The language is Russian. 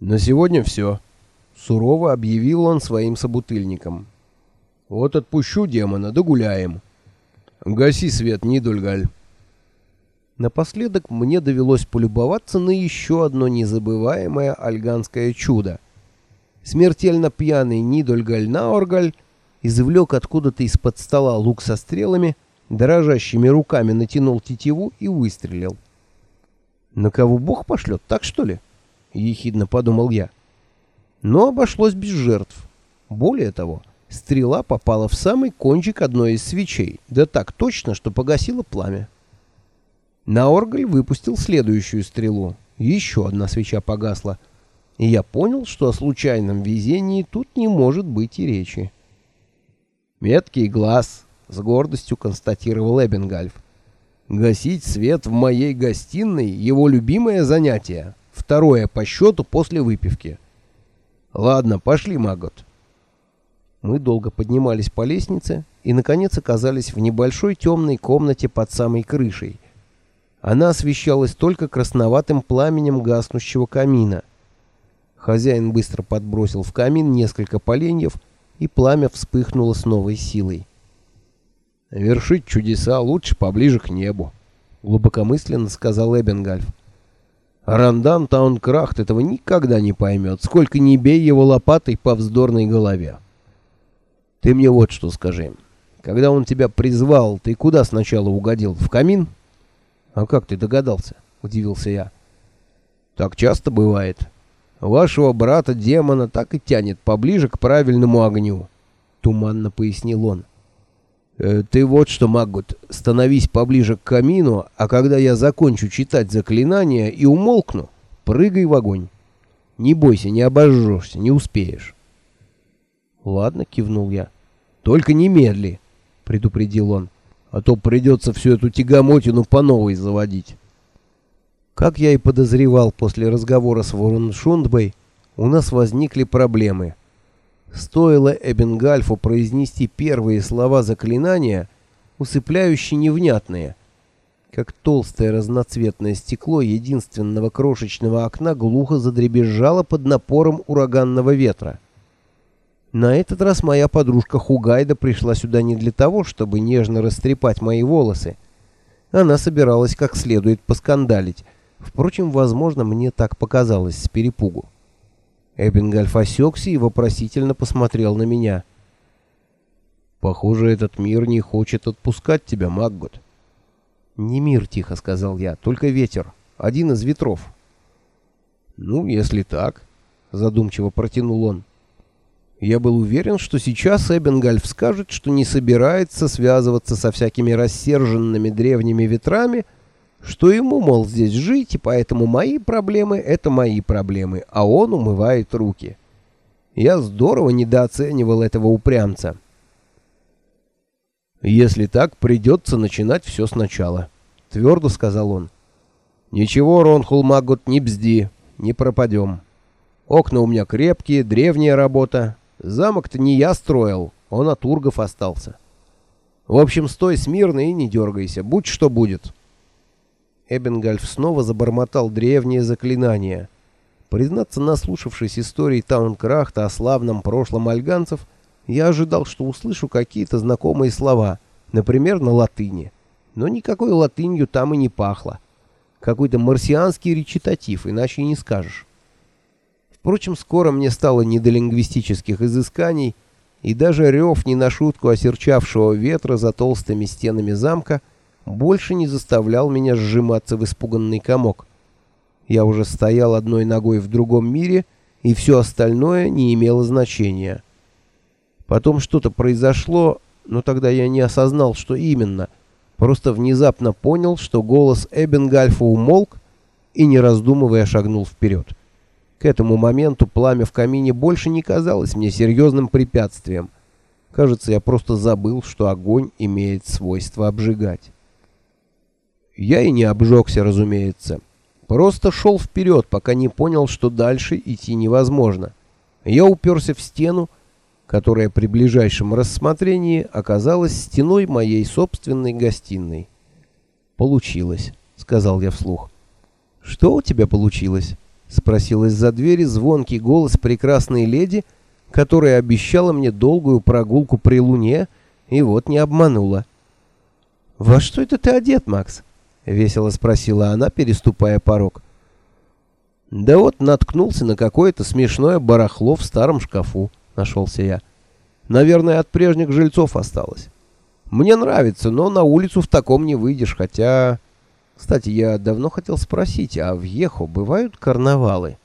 На сегодня все. Сурово объявил он своим собутыльникам. Вот отпущу демона, догуляем. Гаси свет, Нидульгаль. Напоследок мне довелось полюбоваться на еще одно незабываемое альганское чудо. Смертельно пьяный Нидульгаль Наоргаль извлек откуда-то из-под стола лук со стрелами, дрожащими руками натянул тетиву и выстрелил. «На кого Бог пошлет, так что ли?» — ехидно подумал я. Но обошлось без жертв. Более того, стрела попала в самый кончик одной из свечей, да так точно, что погасила пламя. Наоргаль выпустил следующую стрелу. Еще одна свеча погасла. И я понял, что о случайном везении тут не может быть и речи. «Меткий глаз», — с гордостью констатировал Эббингальф. «Гасить свет в моей гостиной — его любимое занятие, второе по счету после выпивки». Ладно, пошли, Магот. Мы долго поднимались по лестнице и, наконец, оказались в небольшой темной комнате под самой крышей. Она освещалась только красноватым пламенем гаснущего камина. Хозяин быстро подбросил в камин несколько поленьев, и пламя вспыхнуло с новой силой. «Вершить чудеса лучше поближе к небу», — глубокомысленно сказал Эббенгальф. Рандан Таункрахт этого никогда не поймет, сколько не бей его лопатой по вздорной голове. Ты мне вот что скажи. Когда он тебя призвал, ты куда сначала угодил? В камин? А как ты догадался? Удивился я. Так часто бывает. Вашего брата-демона так и тянет поближе к правильному огню. Туманно пояснил он. Э, «Ты вот что, Маггут, становись поближе к камину, а когда я закончу читать заклинания и умолкну, прыгай в огонь. Не бойся, не обожжешься, не успеешь». «Ладно», — кивнул я. «Только немедли», — предупредил он, — «а то придется всю эту тягомотину по новой заводить». Как я и подозревал после разговора с Ворон Шундбой, у нас возникли проблемы — Стоило Эбенгальфу произнести первые слова заклинания, усыпляюще невнятные, как толстое разноцветное стекло единственного крошечного окна глухо задребезжало под напором ураганного ветра. На этот раз моя подружка Хугайда пришла сюда не для того, чтобы нежно растрепать мои волосы. Она собиралась как следует поскандалить. Впрочем, возможно, мне так показалось с перепугу. Эббингальф осекся и вопросительно посмотрел на меня. «Похоже, этот мир не хочет отпускать тебя, Маггот». «Не мир», — тихо сказал я, — «только ветер. Один из ветров». «Ну, если так», — задумчиво протянул он. Я был уверен, что сейчас Эббингальф скажет, что не собирается связываться со всякими рассерженными древними ветрами, — что ему, мол, здесь жить, и поэтому мои проблемы — это мои проблемы, а он умывает руки. Я здорово недооценивал этого упрямца. «Если так, придется начинать все сначала», — твердо сказал он. «Ничего, Ронхул Магут, не бзди, не пропадем. Окна у меня крепкие, древняя работа. Замок-то не я строил, он от ургов остался. В общем, стой смирно и не дергайся, будь что будет». Эббингальф снова забормотал древнее заклинание. Признаться, наслушавшись истории Таункрахта о славном прошлом альганцев, я ожидал, что услышу какие-то знакомые слова, например, на латыни. Но никакой латынью там и не пахло. Какой-то марсианский речитатив, иначе не скажешь. Впрочем, скоро мне стало не до лингвистических изысканий, и даже рев не на шутку осерчавшего ветра за толстыми стенами замка — больше не заставлял меня сжиматься в испуганный комок. Я уже стоял одной ногой в другом мире, и все остальное не имело значения. Потом что-то произошло, но тогда я не осознал, что именно. Просто внезапно понял, что голос Эббенгальфа умолк, и, не раздумывая, шагнул вперед. К этому моменту пламя в камине больше не казалось мне серьезным препятствием. Кажется, я просто забыл, что огонь имеет свойство обжигать. Я и не обжегся, разумеется. Просто шел вперед, пока не понял, что дальше идти невозможно. Я уперся в стену, которая при ближайшем рассмотрении оказалась стеной моей собственной гостиной. «Получилось», — сказал я вслух. «Что у тебя получилось?» — спросил из-за двери звонкий голос прекрасной леди, которая обещала мне долгую прогулку при луне, и вот не обманула. «Во что это ты одет, Макс?» — весело спросила она, переступая порог. «Да вот наткнулся на какое-то смешное барахло в старом шкафу», — нашелся я. «Наверное, от прежних жильцов осталось. Мне нравится, но на улицу в таком не выйдешь, хотя...» Кстати, я давно хотел спросить, а в Ехо бывают карнавалы?